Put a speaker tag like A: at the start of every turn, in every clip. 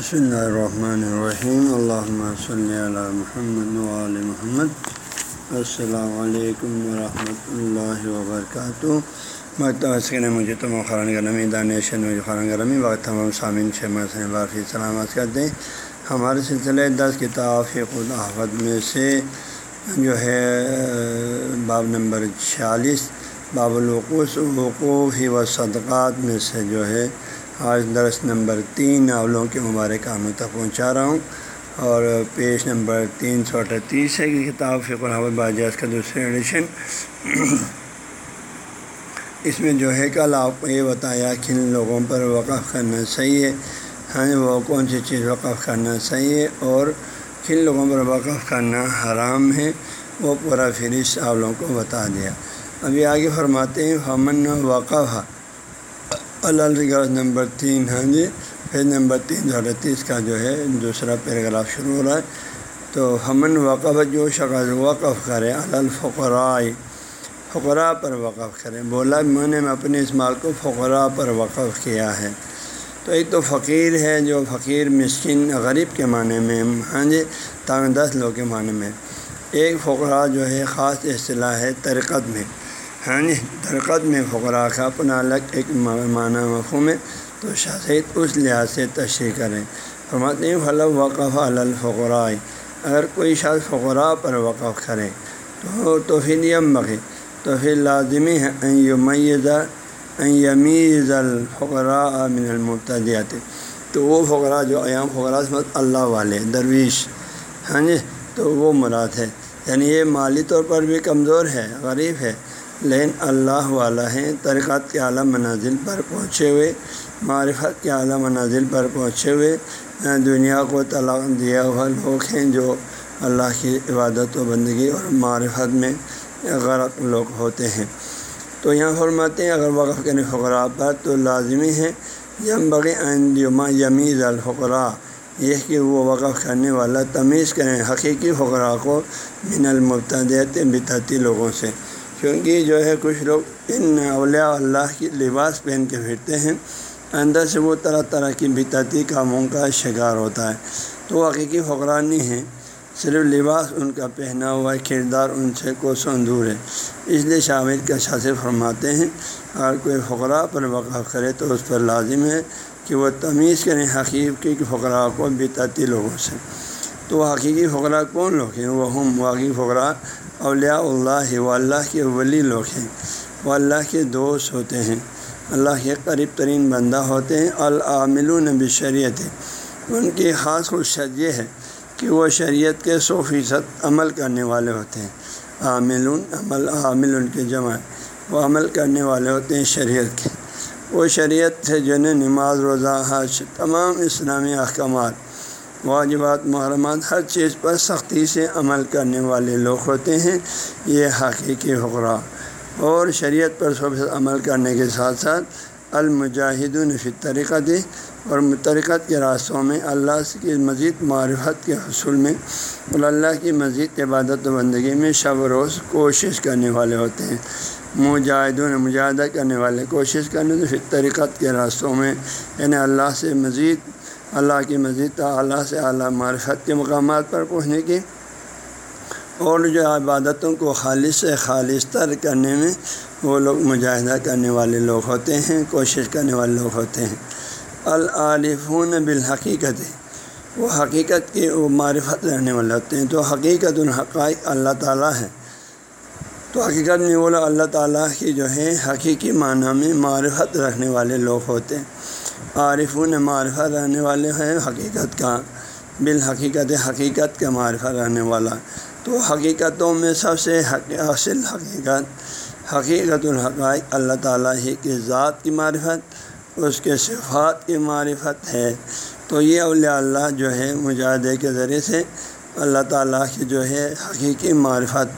A: بسم اللہ الرحمن الرحیم اللہ صلی علی محمد وعل محمد السلام علیکم ورحمۃ اللہ وبرکاتہ مکتب مجھے تو خران گرمی دانش مجھے خران گرمی وقت تمام سامعین شمع بارفی سلامت کرتے ہیں ہمارے سلسلے دس کتاب فق الحفظ میں سے جو ہے باب نمبر چھیالیس باب الوقوف وقوف و صدقات میں سے جو ہے آج درس نمبر تین ناولوں کے مبارک عاموں تک پہنچا رہا ہوں اور پیش نمبر تین سو اٹھتیس ہے کہ کتاب فکر الحمد باجاز کا دوسرے ایڈیشن اس میں جو ہے کل آپ کو یہ بتایا کن لوگوں پر وقف کرنا صحیح ہے. ہاں جی، وہ کون سی چیز وقف کرنا صحیح ہے اور کن لوگوں پر وقف کرنا حرام ہے، وہ پورا فہرست آپ لوگوں کو بتا دیا. ابھی آگے فرماتے ہیں ہمن وقف اللہ نمبر تین ہاں جی پیج نمبر تین سو اڑتیس کا جو ہے، دوسرا پیراگراف شروع ہو رہا ہے۔ تو ہمن وقف، جو شخص وقف کرے، الفقراء، فقراء پر وقف کرے۔ بولا، میں نے اپنے اس مال کو فقراء پر وقف کیا ہے۔ تو ایک تو فقیر ہے، جو فقیر مسکن غریب کے معنی میں ہاں جی تانگ دس لوگ کے معنی میں۔ ایک فقراء جو ہے، خاص اصطلاح ہے ترکت میں۔ ہاں جی درخت میں فقرا کا اپنا الگ ایک معنی مفہوم ہے، تو شاید اس لحاظ سے تشریح کریں۔ فرماتے ہیں، فلو وقف الفقرائے اگر کوئی شاید فقراء پر وقف کرے، تو تو پھر یم بقی تو پھر لازمی ہے میزا یمیز الفقراء من المبتدیات۔ تو وہ فقراء جو ایام فقراء مت اللہ والے، درویش۔ ہاں جی تو وہ مراد ہے۔ یعنی یہ مالی طور پر بھی کمزور ہے، غریب ہے۔ لیکن اللہ والا ہیں ترکات کے اعلیٰ منازل پر پہنچے ہوئے، معرفت کے اعلیٰ منازل پر پہنچے ہوئے۔ دنیا کو طلاق دیا ہوا لوگ ہیں جو اللہ کی عبادت و بندگی اور معرفت میں غرق لوگ ہوتے ہیں۔ تو یہاں فرماتے ہیں، اگر وقف کرنے فقراء پر تو لازمی ہے، یم بغی یما یمیز الفقراء۔ یہ کہ وہ وقف کرنے والا تمیز کریں، حقیقی فقراء کو من المبتدیت بتاتی لوگوں سے۔ کیونکہ جو ہے کچھ لوگ ان اولیاء اللہ کی لباس پہن کے پھرتے ہیں، اندر سے وہ طرح طرح کی بتاتی کاموں کا شکار ہوتا ہے۔ تو وہ حقیقی فقران نہیں ہیں، صرف لباس ان کا پہنا ہوا کردار ان سے کو دور ہے۔ اس لیے شامل کا شاثر فرماتے ہیں، اگر کوئی فقراء پر وقف کرے تو اس پر لازم ہے کہ وہ تمیز کریں حقیقی فقراء کو بتاتی لوگوں سے۔ تو حقیقی فقراء کون لوگ ہیں؟ وہ ہم واقعی فقراء اولیاء اللہ و اللہ کے ولی لوگ ہیں وہ اللہ کے دوست ہوتے ہیں۔ اللہ کے قریب ترین بندہ ہوتے ہیں۔ العاملون بشریت ان کی خاص خصوصیت یہ ہے کہ وہ شریعت کے سو فیصد عمل کرنے والے ہوتے ہیں۔ عاملون، عمل عامل ان کے جمع۔ وہ عمل کرنے والے ہوتے ہیں شریعت کے۔ وہ شریعت سے جو ہے نماز، روزہ، حج، تمام اسلامی احکامات واجبات، محرمات، ہر چیز پر سختی سے عمل کرنے والے لوگ ہوتے ہیں، یہ حقیقی حقرا اور شریعت پر سب سے عمل کرنے کے ساتھ ساتھ المجاہد الفی طریقہ دے، اور مترکت کے راستوں میں اللہ کی مزید معرفت کے حصول میں اور اللہ کی مزید عبادت و بندگی میں شب و روز کوشش کرنے والے ہوتے ہیں۔ مجاہدون، مجاہدہ کرنے والے کوشش کرنے تو طریقت کے راستوں میں یعنی اللہ سے مزید اللہ کی مزید اعلیٰ سے اعلیٰ معرفت کے مقامات پر پہنچنے کی اور جو عبادتوں کو خالص سے خالص تر کرنے میں وہ لوگ مجاہدہ کرنے والے لوگ ہوتے ہیں، کوشش کرنے والے لوگ ہوتے ہیں۔ العارفون بالحقیقت، وہ حقیقت کے وہ معرفت رہنے والے ہوتے ہیں۔ تو حقیقت الحقائق اللہ تعالیٰ ہے۔ تو حقیقت میں وہ لوگ اللہ تعالیٰ کی جو ہے حقیقی معنی میں معرفت رکھنے والے لوگ ہوتے ہیں۔ عارفون معرفہ رہنے والے ہیں، حقیقت کا، بالحقیقت حقیقت کا معرفہ رہنے والا۔ تو حقیقتوں میں سب سے اصل حقیقت حقیقت الحقائق، اللہ تعالیٰ ہی کی ذات کی معرفت، اس کے صفات کی معرفت ہے۔ تو یہ اولیاء اللہ جو ہے، مجاہدے کے ذریعے سے اللہ تعالیٰ کی جو ہے، حقیقی معرفت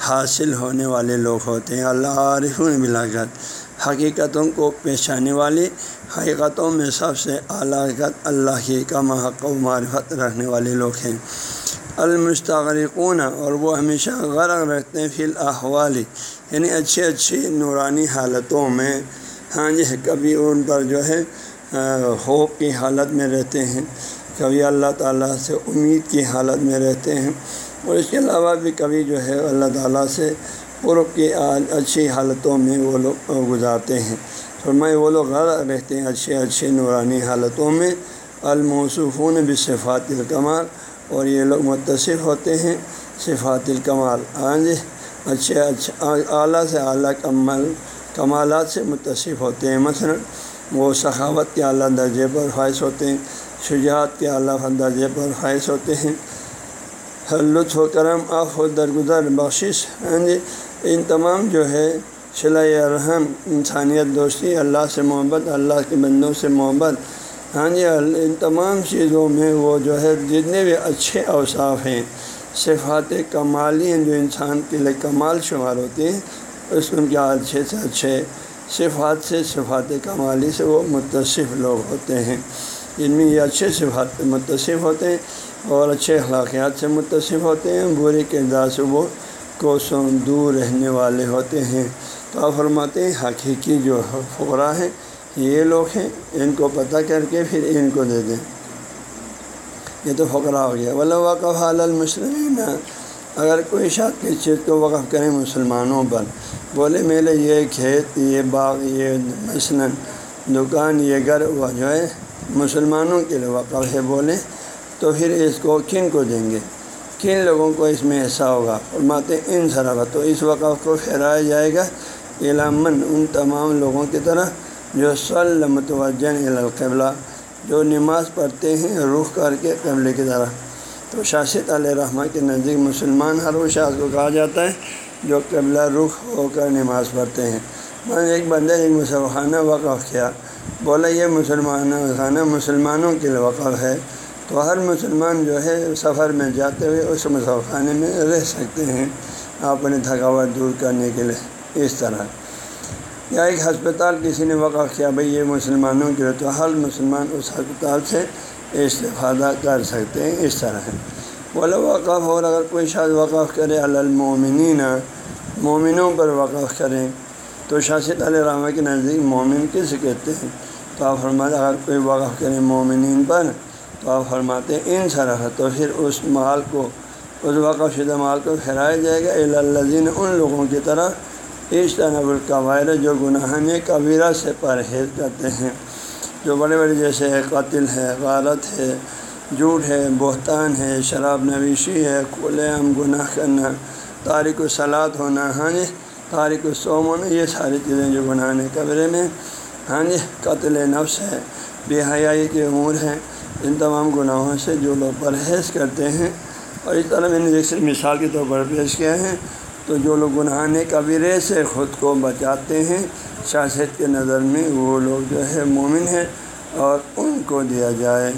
A: حاصل ہونے والے لوگ ہوتے ہیں۔ اللہ عارف بلاغت حقیقتوں کو پیشانے والی حقیقتوں میں سب سے اعلیٰ حقیقت اللہ کی کم حق و معرفت رکھنے والے لوگ ہیں۔ المستغرقون، اور وہ ہمیشہ غرق رکھتے ہیں فی الحوالی یعنی اچھی اچھی نورانی حالتوں میں۔ ہاں جی کبھی ان پر جو ہے خوف کی حالت میں رہتے ہیں، کبھی اللہ تعالیٰ سے امید کی حالت میں رہتے ہیں، اور اس کے علاوہ بھی کبھی جو ہے، اللہ تعالیٰ سے قرب کی اچھی حالتوں میں وہ لوگ گزارتے ہیں۔ فرمائے وہ لوگ غرض رہتے ہیں، اچھے اچھے نورانی حالتوں میں۔ الموصفون بصفات الکمال اور یہ لوگ متصف ہوتے ہیں صفات الکمال۔ ہاں جی اچھے اچھے، اعلیٰ سے اعلیٰ کمل کمالات سے متصف ہوتے ہیں۔ مثلا وہ سخاوت کے اعلیٰ درجے پر فائز ہوتے ہیں، شجاعت کے اعلیٰ درجے پر فائز ہوتے ہیں۔ لطف و کرم آف و درگزر، بخشش۔ ہاں جی ان تمام جو ہے صلاح رحم، انسانیت، دوستی، اللہ سے محبت، اللہ کے بندوں سے محبت۔ ہاں جی ان تمام چیزوں میں وہ جو ہے جتنے بھی اچھے اوصاف ہیں، صفات کمالی ہیں جو انسان کے لیے کمال شمار ہوتے ہیں، اس ان کے اچھے سے اچھے صفات سے، صفات کمالی سے وہ متصف لوگ ہوتے ہیں۔ جن میں یہ اچھے صفات متصف ہوتے ہیں اور اچھے اخلاقیات سے متصف ہوتے ہیں، برے کردار سے وہ کوسوں دور رہنے والے ہوتے ہیں۔ تو آپ فرماتے ہیں، حقیقی جو فقرا ہیں، یہ لوگ ہیں، ان کو پتہ کر کے پھر ان کو دے دیں۔ یہ تو فقرا ہو گیا۔ ولا وقف حال المسلمین اگر کوئی شاید کس چیز کو وقف کریں مسلمانوں پر، بولے، میرے یہ کھیت، یہ باغ، یہ مثلاً دکان، یہ گھر، وہ جو ہے، مسلمانوں کے لیے وقف ہے بولیں تو پھر اس کو کن کو دیں گے؟ کن لوگوں کو اس میں ایسا ہوگا؟ فرماتے ان سرا تو اس وقف کو پھیرایا جائے گا۔ علامن ان تمام لوگوں کی طرح جو سل متوجہ القبلہ، جو نماز پڑھتے ہیں، رخ کر کے قبل کی طرح۔ تو شاشد علیہ رحمٰ کے نزدیک مسلمان ہر وہ شاخ کو کہا جاتا ہے جو قبلہ رخ ہو کر نماز پڑھتے ہیں۔ میں ایک بندہ ایک مسلمانہ وقف کیا۔ بولا یہ مسلمان خانہ مسلمانوں کے لیے وقف ہے۔ تو ہر مسلمان جو ہے سفر میں جاتے ہوئے اس خانے میں رہ سکتے ہیں اپنی تھکاوٹ دور کرنے کے لیے، اس طرح۔ یا ایک ہسپتال کسی نے وقف کیا، بھئی یہ مسلمانوں کے لیے تو ہر مسلمان اس ہسپتال سے استفادہ کر سکتے ہیں، اس طرح۔ ہے بولا وقف، اور اگر کوئی شاید وقف کرے المومنین مومنوں پر وقف کریں تو شاشد علیہ رحمٰ کے نزدیک مومن کس کہتے ہیں؟ تو آپ فرماتے اگر کوئی وقف کرے مومنین پر تو آپ فرماتے ہیں، ان سرح تو پھر اس مال کو، اس وقف شدہ مال کو پھیرایا جائے گا۔ الزین ان لوگوں کی طرح۔ اشتنب القوائر جو گناہ میں کبیرہ سے پرہیز کرتے ہیں۔ جو بڑے بڑے، جیسے قتل ہے، غارت ہے، جھوٹ ہے، بہتان ہے، شراب نویشی ہے، کھلے ہم گناہ کرنا تاریخ و سلاد ہونا ہاں جی تاریخ و سوم ہونا، یہ ساری چیزیں جو گناہ قبرے میں ہاں جی قتل نفس ہے، بے حیائی کے امور ہیں۔ ان تمام گناہوں سے جو لوگ پرہیز کرتے ہیں اور اس طرح میں نے ایک مثال کے طور پر پیش کیا ہے، تو جو لوگ گناہ کبیرے سے خود کو بچاتے ہیں شاست کے نظر میں وہ لوگ جو ہے مومن ہیں اور ان کو دیا جائے۔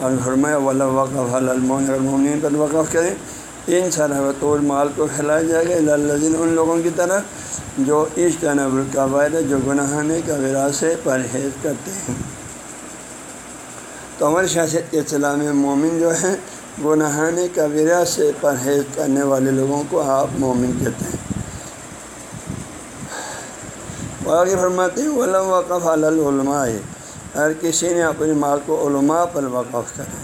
A: اور فرمایا ولا وقف المومن اگر مومن پر وقف کریں۔ ان سرحد طور مال کو پھیلایا جائے گا۔ اللہ ان لوگوں کی طرح جو اس جنب القبائر جو گناہ کبیرہ سے پرہیز کرتے ہیں۔ تو عمر شاست کے اصطلاح میں مومن جو ہیں گناہان کبیرہ سے پرہیز کرنے والے لوگوں کو آپ مومن کہتے ہیں۔ آگے فرماتے ہیں علم وقف العلماء اگر کسی نے اپنے مال کو علماء پر وقف کرے۔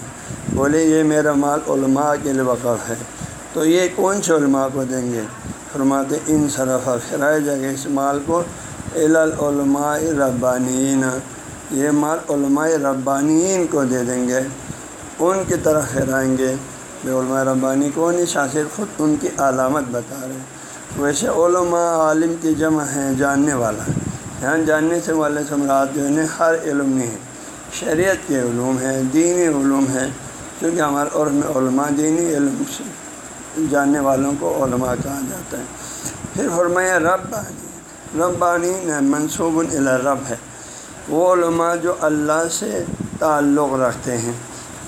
A: بولے، یہ میرا مال علماء کے لیے وقف ہے۔ تو یہ کون سے علماء کو دیں گے؟ فرماتے ان صرفہ پھرائے جائے گا اس مال کو العلماء ربانین یہ مال علماء ربانین کو دے دیں گے، ان کی طرف پھیرائیں گے۔ بے علماء ربانی کو نہیں شاخر خود ان کی علامت بتا رہے ہیں۔ ویسے علماء عالم کی جمع ہیں، جاننے والا۔ یہاں جاننے سے والے سمراٹ جو ہے ہر علم نہیں ہے شریعت کے علوم ہیں، دینی علوم ہے کیونکہ ہمارے اور علماء دینی علم جاننے والوں کو علماء کہا جاتا ہے۔ پھر فرمایا ربانی ربانی منصوب رب ہے۔ وہ علماء جو اللہ سے تعلق رکھتے ہیں۔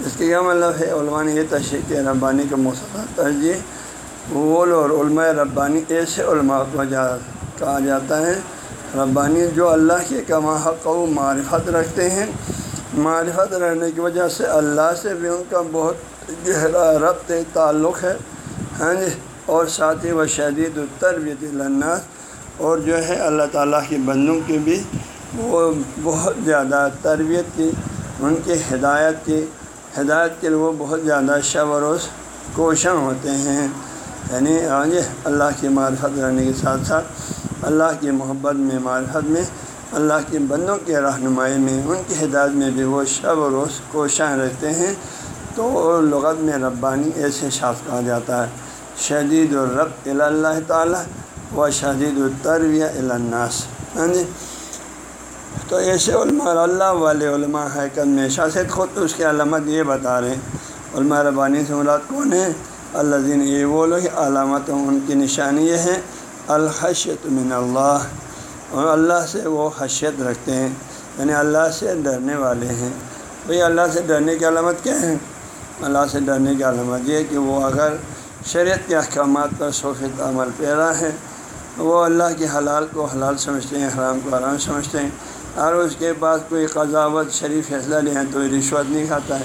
A: اس کے کیا مطلب ہے؟ علماء نے یہ تشریح کہ ربانی کا موسم ترجیح۔ وہ اور علماء ربانی ایسے علماء کو جا، کہا جاتا ہے۔ ربانی جو اللہ کے کما حق و معرفت رکھتے ہیں۔ معرفت رہنے کی وجہ سے اللہ سے بھی ان کا بہت گہرا ربط تعلق ہے۔ ہاں جی اور ساتھ ہی وہ شدید التربیت الناس اور جو ہے اللہ تعالیٰ کی بندوں کی بھی وہ بہت زیادہ تربیت کی، ان کی ہدایت کی، ہدایت کے لیے وہ بہت زیادہ شب و روز کوشاں ہوتے ہیں۔ یعنی آگے اللہ کی معرفت رہنے کے ساتھ ساتھ اللہ کی محبت میں، معرفت میں، اللہ کے بندوں کے رہنمائی میں، ان کی ہدایت میں بھی وہ شب و روز کوشاں رہتے ہیں۔ تو لغت میں ربانی ایسے شاخ کہا جاتا ہے، شدید الرب اللہ تعالیٰ و شدید الطرویہ الناس۔ ہاں جی؟ تو ایسے علماء، اللہ والے علماء حقت میں شاست خود اس کی علامت یہ بتا رہے ہیں۔ علماء ربانی سے مراد کون ہے؟ اللہ دین یہ وہ لوگ علامت ان کی نشانی یہ ہے الحشیت من اللہ۔ اور اللہ سے وہ حشیت رکھتے ہیں یعنی اللہ سے ڈرنے والے ہیں۔ بھئی اللہ سے ڈرنے کی علامت کیا ہے؟ اللہ سے ڈرنے کی علامت یہ کہ وہ اگر شریعت کے احکامات پر صوفیت عمل پیرا ہے، وہ اللہ کے حلال کو حلال سمجھتے ہیں، حرام کو حرام سمجھتے ہیں۔ اور اس کے پاس کوئی قضاوت، شریف فیصلہ لے تو رشوت نہیں کھاتا ہے۔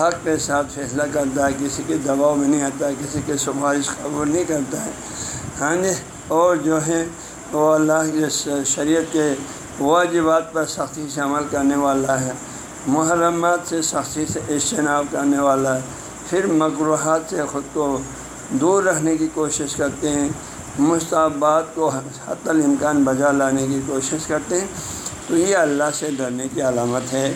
A: حق کے ساتھ فیصلہ کرتا ہے، کسی کے دباؤ میں نہیں آتا ہے کسی کے سفارش قبول نہیں کرتا ہے۔ ہاں جی؟ اور جو ہے وہ اللہ کے شریعت کے واجبات پر سختی سے عمل کرنے والا ہے۔ محرمات سے سختی سے اجتناب کرنے والا ہے۔ پھر مقروحات سے خود کو دور رہنے کی کوشش کرتے ہیں۔ مستحبات کو حت الامکان بجا لانے کی کوشش کرتے ہیں۔ تو یہ اللہ سے ڈرنے کی علامت ہے۔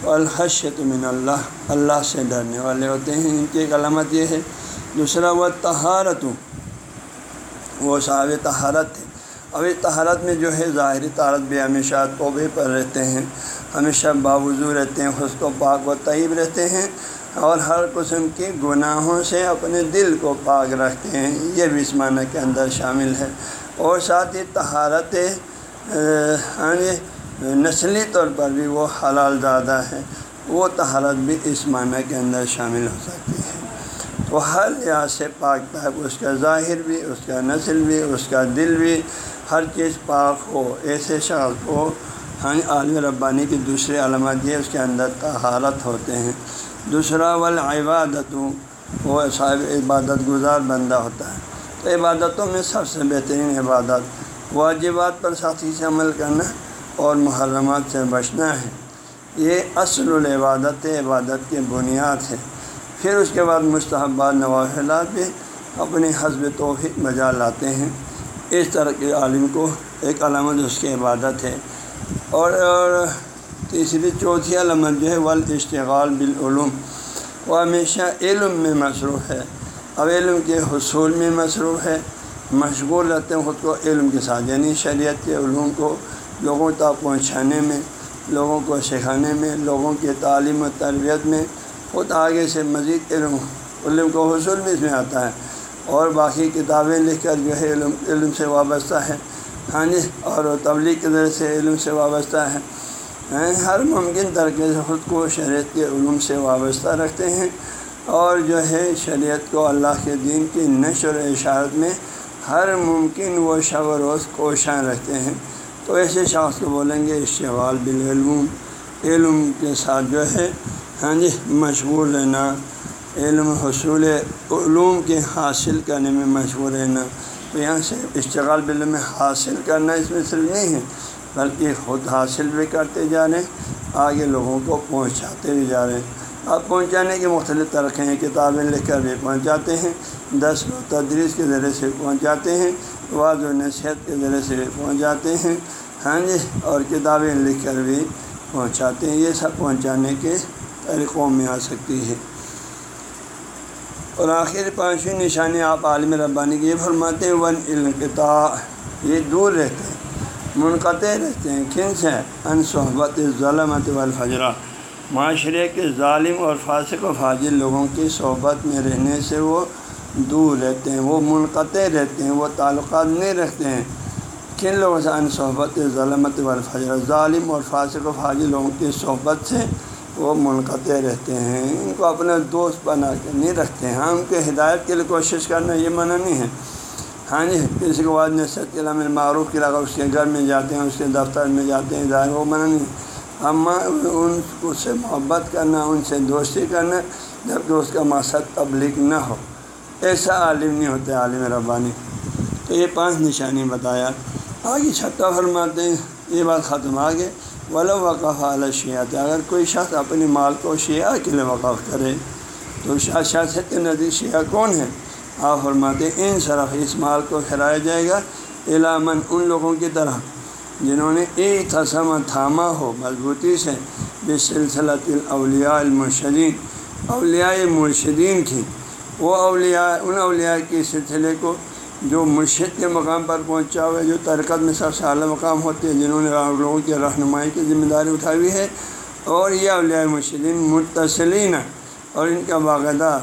A: تو الحشت من اللہ اللہ سے ڈرنے والے ہوتے ہیں۔ ان کی ایک علامت یہ ہے۔ دوسرا وہ تہارت وہ صاحب تہارت ہے۔ اب اس تہارت میں جو ہے ظاہری تہارت بھی ہمیشہ توبے پر رہتے ہیں۔ ہمیشہ باوضو رہتے ہیں خود کو پاک و طیب رہتے ہیں اور ہر قسم کی گناہوں سے اپنے دل کو پاک رکھتے ہیں۔ یہ بھی اس معنی کے اندر شامل ہے۔ اور ساتھ ہی تہارت ہاں جی نسلی طور پر بھی وہ حلال زیادہ ہے وہ تہارت بھی اس معنی کے اندر شامل ہو سکتی ہے تو ہر لحاظ سے پاک پاک اس کا ظاہر بھی، اس کا نسل بھی، اس کا دل بھی، ہر چیز پاک ہو، ایسے شخص کو ہاں عالم ربانی کی دوسری علامت یہ اس کے اندر تہارت ہوتے ہیں۔ دوسرا، والعبادت، وہ صاحب عبادت گزار بندہ ہوتا ہے۔ تو عبادتوں میں سب سے بہترین عبادت واجبات پر ساتھی سے عمل کرنا اور محرمات سے بچنا ہے۔ یہ اصل العبادت، عبادت کی بنیاد ہے۔ پھر اس کے بعد مستحبات نوافلات بھی اپنی حسب توفیق مجا لاتے ہیں۔ اس طرح کے عالم کو ایک علامت اس کی عبادت ہے۔ اور تیسری چوتھی علامت جو ہے ول اشتغال بالعلوم۔ وہ ہمیشہ علم میں مصروف ہے۔ اب علم کے حصول میں مصروف ہے۔ مشغول رہتے ہیں، خود کو علم کے ساتھ یعنی شریعت کے علوم کو لوگوں تک پہنچانے میں، لوگوں کو سکھانے میں، لوگوں کی تعلیم و تربیت میں خود آگے سے مزید علم علم کو حصول بھی اس میں آتا ہے۔ اور باقی کتابیں لکھ کر جو ہے علم علم سے وابستہ ہے ہاں جی اور تبلیغ کے ذریعے سے علم سے وابستہ ہے ہر ممکن طریقے سے خود کو شریعت کے علوم سے وابستہ رکھتے ہیں۔ اور جو ہے شریعت کو اللہ کے دین کی نشر و اشارت میں ہر ممکن وہ شب و روز کوشاں رکھتے ہیں۔ تو ایسے شخص کو بولیں گے اشتغال بالعلم علم کے ساتھ جو ہے ہاں جی مشغول رہنا۔ علم، حصول علوم کے حاصل کرنے میں مشغول رہنا۔ تو یہاں سے اشتغال بالعلم میں حاصل کرنا اس میں صرف نہیں ہے، بلکہ خود حاصل بھی کرتے جا رہے ہیں، آگے لوگوں کو پہنچاتے بھی جا رہے ہیں۔ اب پہنچانے کے مختلف طریقے ہیں، کتابیں لکھ کر بھی پہنچاتے ہیں، دس و تدریس کے ذریعے سے پہنچاتے ہیں۔ واض و نصیحت کے ذریعے سے پہنچاتے ہیں۔ ہاں جی اور کتابیں لکھ کر بھی پہنچاتے ہیں۔ یہ سب پہنچانے کے طریقوں میں آ سکتی ہے اور آخر پانچویں نشانی آپ عالم ربانی کی یہ فرماتے ہیں، ون القطاع یہ دور رہتے ہیں، منقطع رہتے ہیں۔ کن سے؟ ان صحبت ظلمت والفجرہ۔ معاشرے کے ظالم اور فاسق و فاضل لوگوں کی صحبت میں رہنے سے وہ دور رہتے ہیں، وہ منقطع رہتے ہیں، وہ تعلقات نہیں رکھتے ہیں۔ کن لوگوں سے ان صحبت، ظلمت والفجر، ظالم اور فاسق و فاضل لوگوں کی صحبت سے وہ منقطع رہتے ہیں؟ ان کو اپنا دوست بنا کے نہیں رکھتے ہیں۔ ہاں ان کے ہدایت کے لیے کوشش کرنا یہ منع نہیں ہے۔ ہاں جی کسی کو بعد نصرت کے علام معروف کے علاقہ اس کے گھر میں جاتے ہیں، اس کے دفتر میں جاتے ہیں، ظاہر وہ منع نہیں اما، ان سے محبت کرنا، ان سے دوستی کرنا جبکہ اس کا مقصد تبلیغ نہ ہو۔ ایسا عالم نہیں ہوتا عالم ربانی۔ تو یہ پانچ نشانی بتایا۔ آگے چھٹا فرماتے ہیں، یہ بات ختم۔ آگے ولا وقف اعلیٰ شیعت اگر کوئی شخص اپنے مال کو شیعہ کے لیے وقف کرے، تو شاہ شاست کے نزدیک شیعہ کون ہے؟ آپ فرماتے، ان صرف اس مال کو پھیرایا جائے گا علامن ان لوگوں کی طرح، جنہوں نے ایک تھسم تھاما ہو، مضبوطی سے بے سلسلہ الاولیاء المرشدین۔ اولیاء مرشدین کی۔ وہ اولیاء، ان اولیاء کے سلسلے کو جو مرشد کے مقام پر پہنچا ہوا ہے، جو ترکت میں سب سے اعلیٰ مقام ہوتے ہیں، جنہوں نے لوگوں کی رہنمائی کی ذمہ داری اٹھائی ہے، اور یہ اولیاء مرشدین متصلین اور ان کا باقاعدہ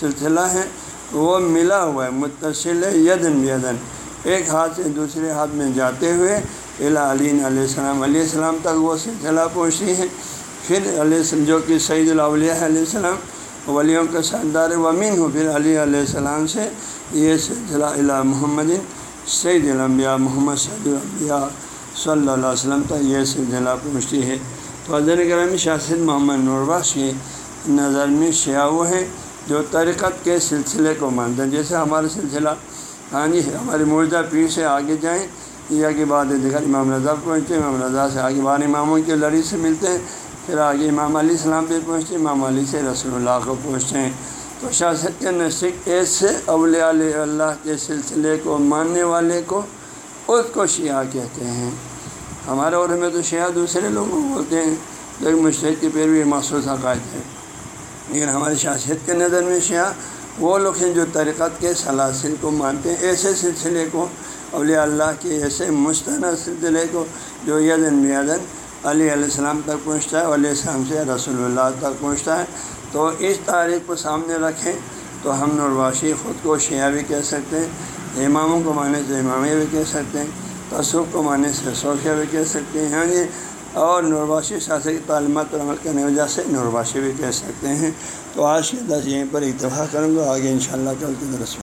A: سلسلہ ہے، وہ ملا ہوا ہے، متصل یدن یدن ایک ہاتھ سے دوسرے ہاتھ میں جاتے ہوئے الا علی علیہ السلام علیہ السلام تک وہ سلسلہ پہنچتی ہے پھر علیہ السلام، جو کہ سعید الاولیاء علیہ السلام ولیوں کا سردار ومین ہو پھر علی علیہ السلام سے یہ سلسلہ الا محمد سعید الانبیاء، محمد سعید الانبیاء صلی اللہ علیہ وسلم تک یہ سلسلہ پہنچتی ہے۔ تو حضرت گرامی شاست محمد نوربخش کی نظر میں شیعہ وہ ہیں جو طریقت کے سلسلے کو مانتے ہیں۔ جیسے ہمارا سلسلہ ہاں جی ہمارے مردہ پیر سے آگے جائیں یا کہ بعد دیکھا امام رضا پہنچتے ہیں، امام رضا سے آگے بار اماموں کی لڑی سے ملتے ہیں۔ پھر آگے امام علیہ السلام پہ پہنچتے ہیں، امام علی سے رسول اللہ کو پہنچتے ہیں۔ تو شاست کے نزدیک ایسے اولیاء اللہ کے سلسلے کو، ماننے والے کو، اس کو شیعہ کہتے ہیں۔ ہمارے عہدے میں تو شیعہ دوسرے لوگوں کو بولتے ہیں لیکن مشرق کی پیروی مخصوص عقائد ہے لیکن ہمارے شاست کے نظر میں شیعہ، وہ لوگ ہیں جو طریقت کے سلاسل کو مانتے ہیں، ایسے سلسلے کو، اولیاء اللہ کے ایسے مستند سلسلے کو، جو یدن بیدن علی علیہ السلام تک پہنچتا ہے علیہ السلام سے رسول اللہ تک پہنچتا ہے۔ تو اس تاریخ کو سامنے رکھیں تو ہم نرواشی خود کو شیعہ بھی کہہ سکتے ہیں، اماموں کو مانے سے امامیہ بھی کہہ سکتے ہیں، تصوف کو مانے سے صوفیہ بھی کہہ سکتے ہیں ہاں جی۔ اور نرواشی سیاست کی تعلیمات پر عمل کرنے کی وجہ سے نرواشی بھی کہہ سکتے ہیں۔ تو آج کے دس یہیں پر اتفاق کروں گا، آگے انشاءاللہ کل کے درس